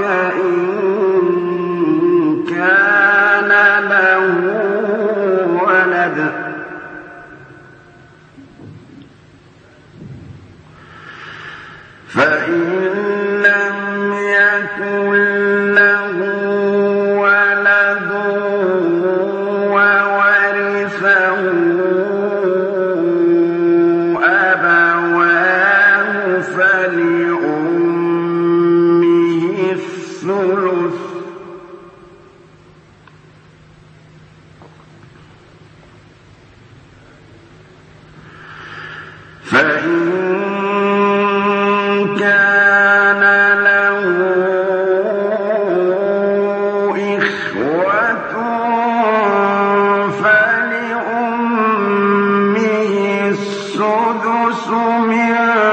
إن سمعت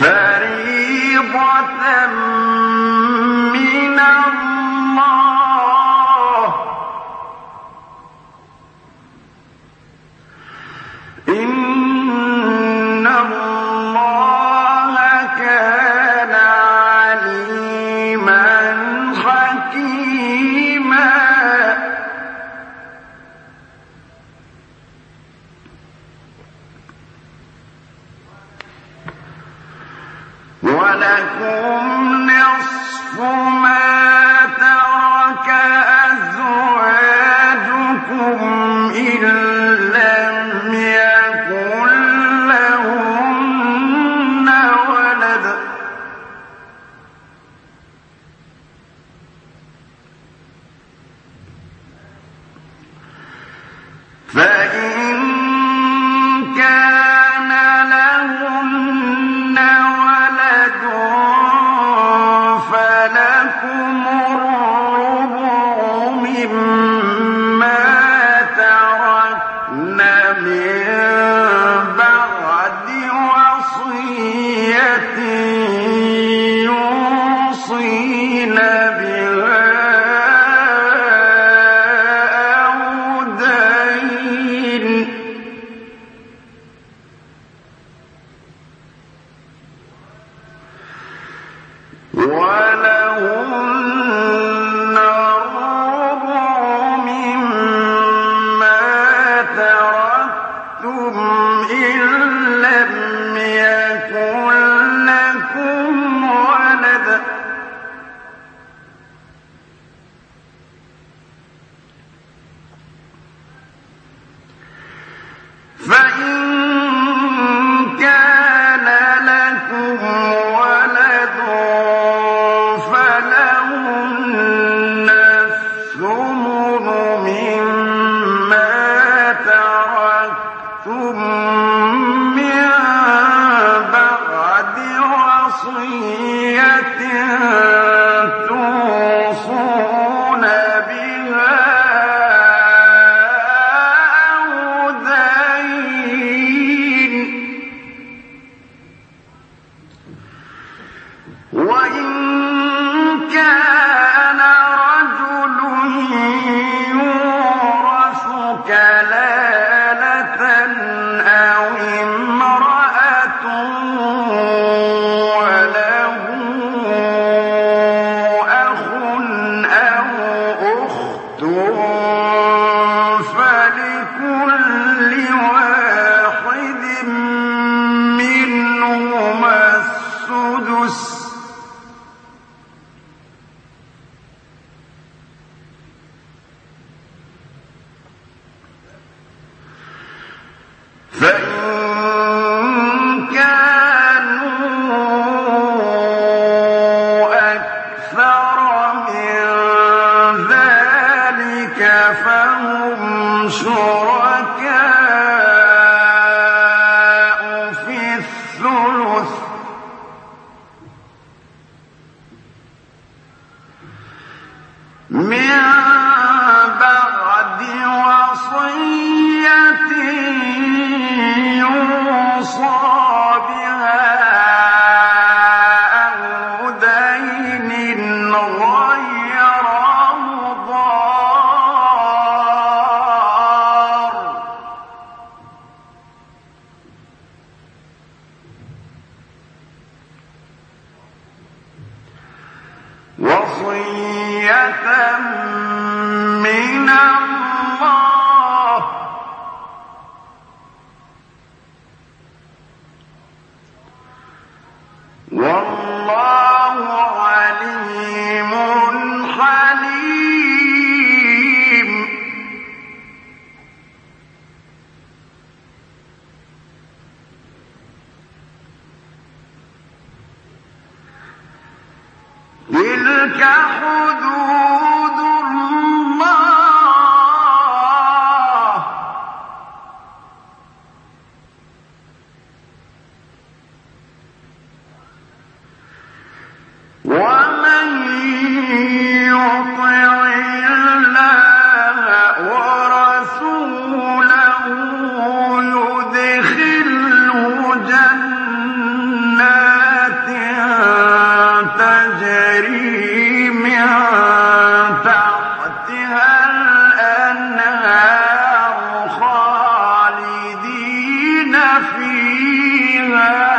فريضة من الله. فإن فيها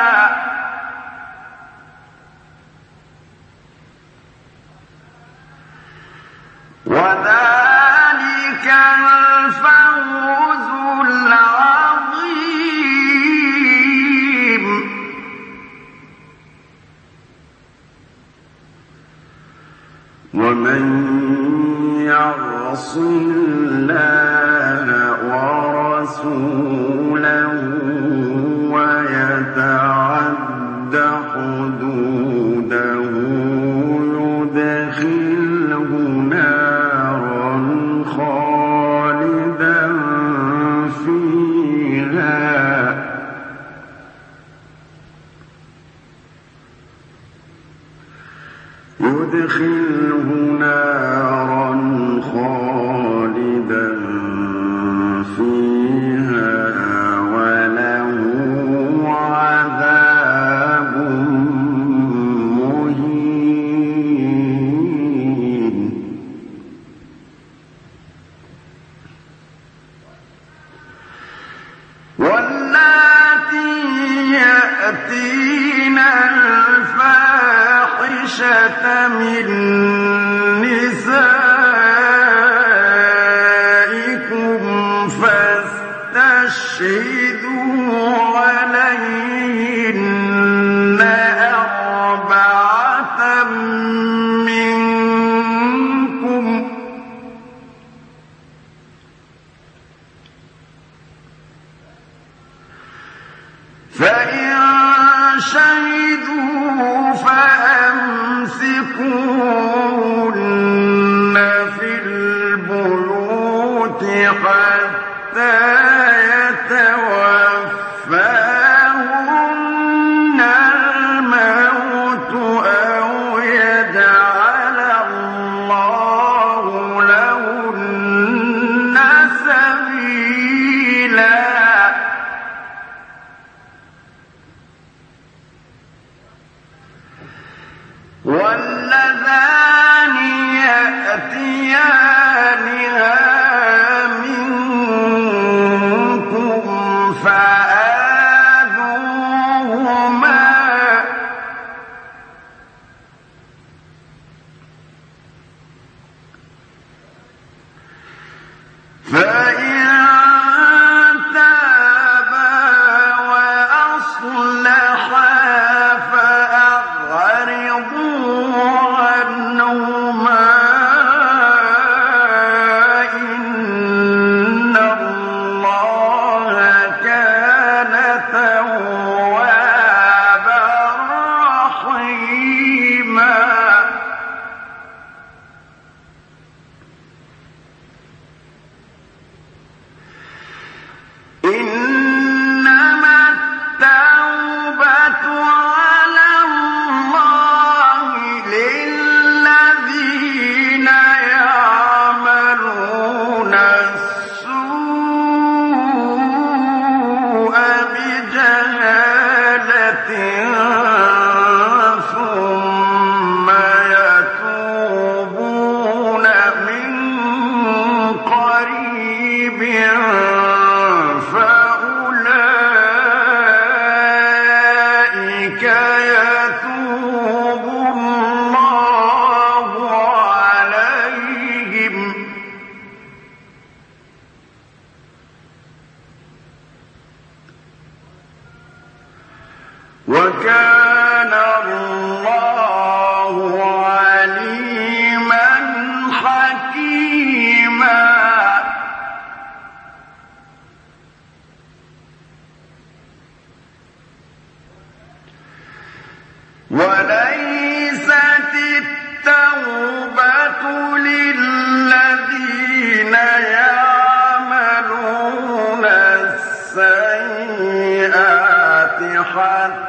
فإن شهدوا فأمسكوهم فإن السيئات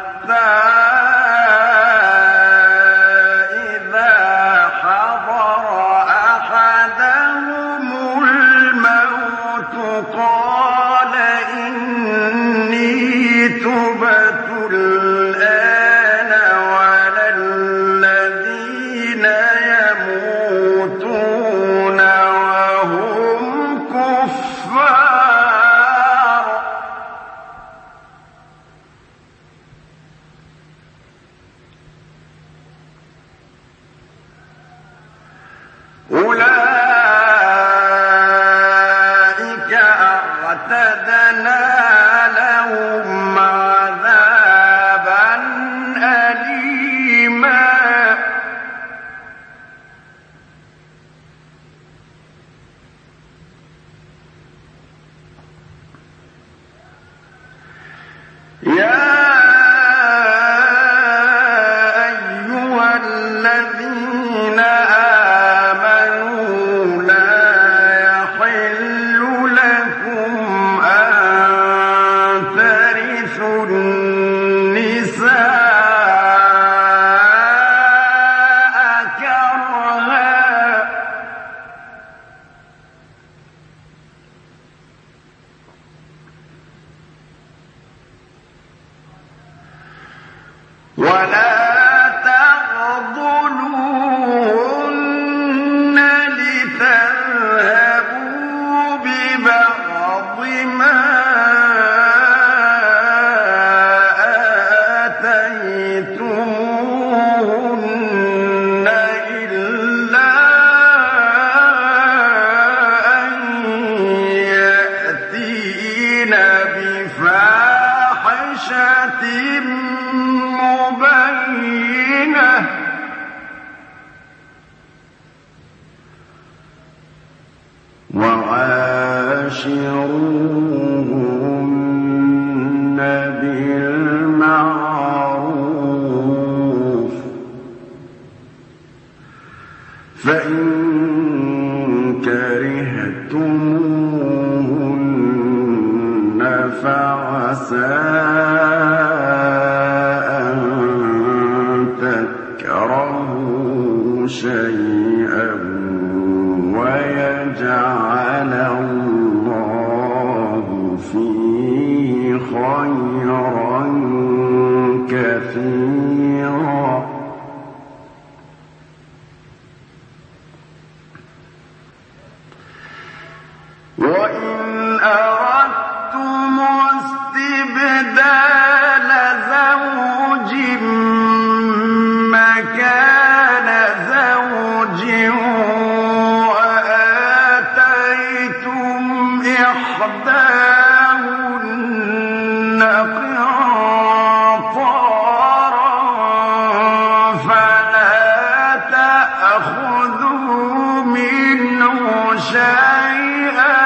فعسى أن تكرهوا شيئا. منه شيئا.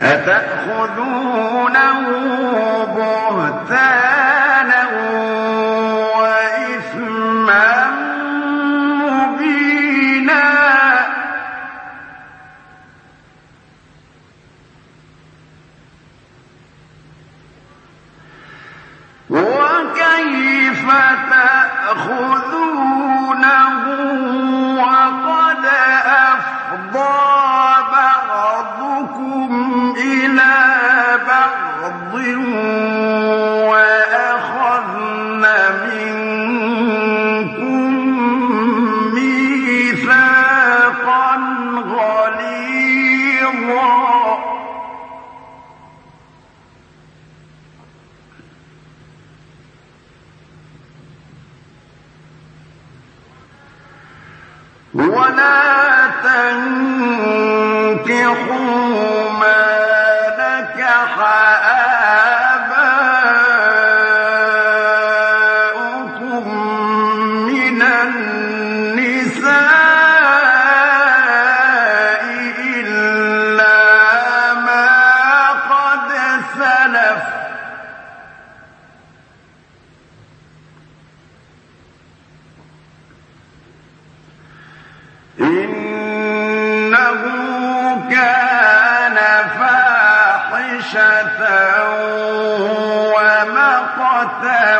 أتأخذونه بهتانا فاحشة ومقتا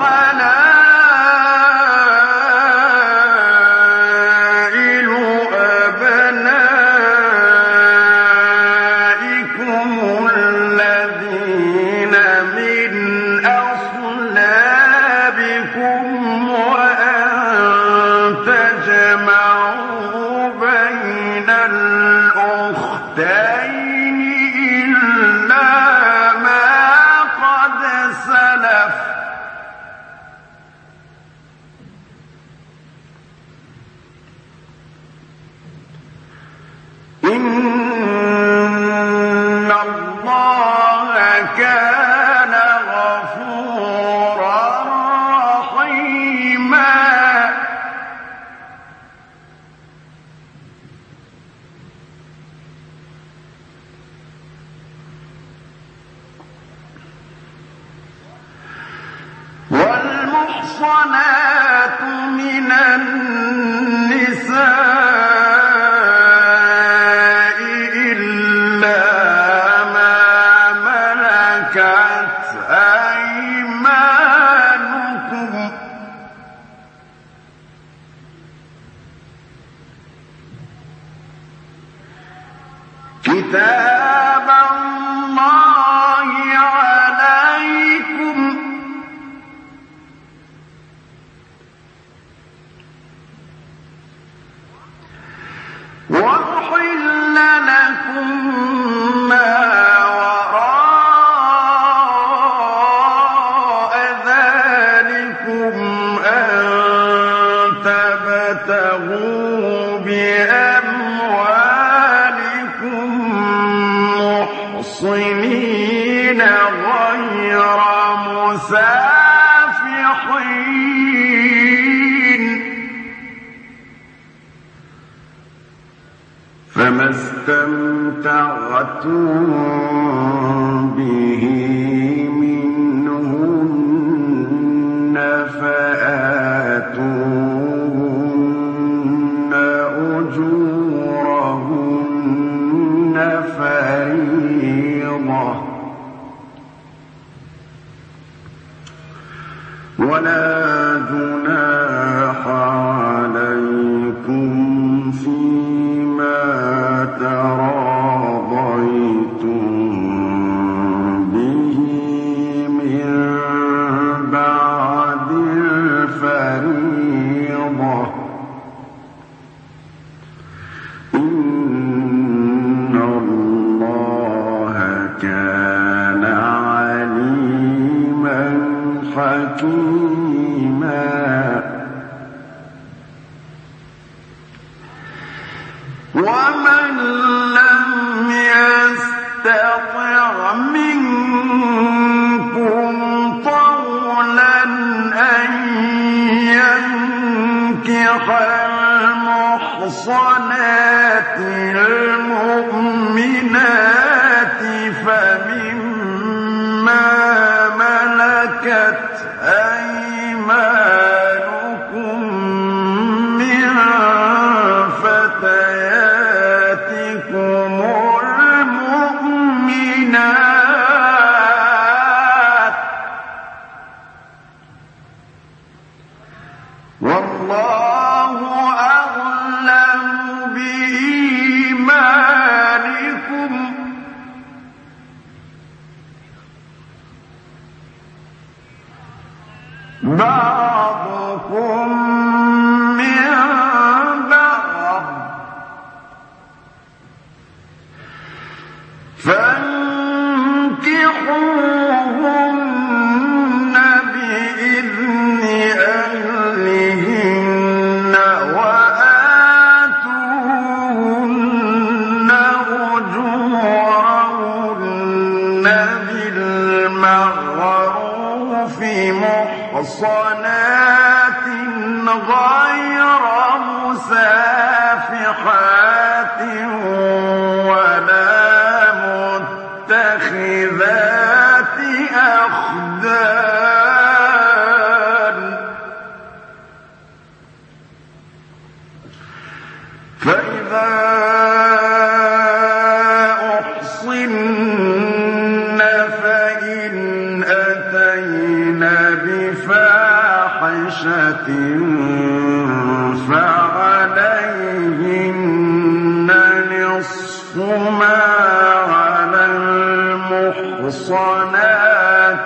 وحلائل ولا جناح المحصنات المؤمنات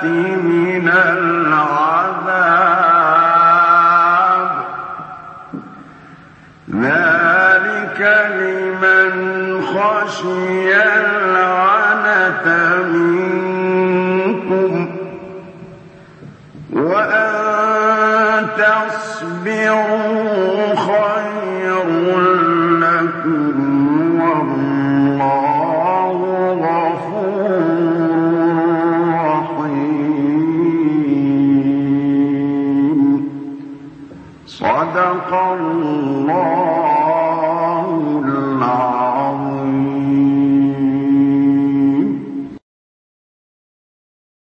من